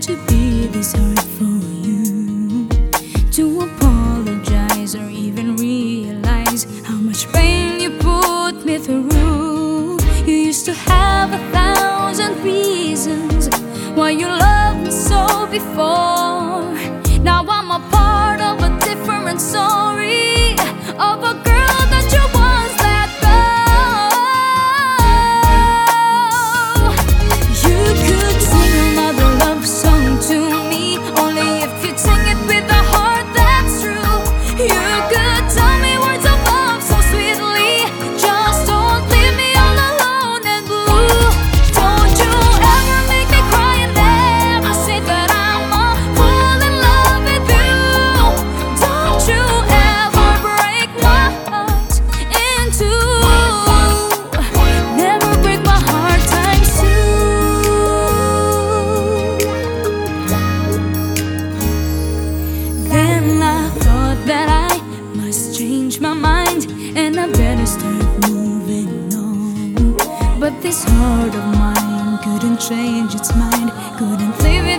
to be this hard this heart of mine couldn't change its mind, couldn't live it.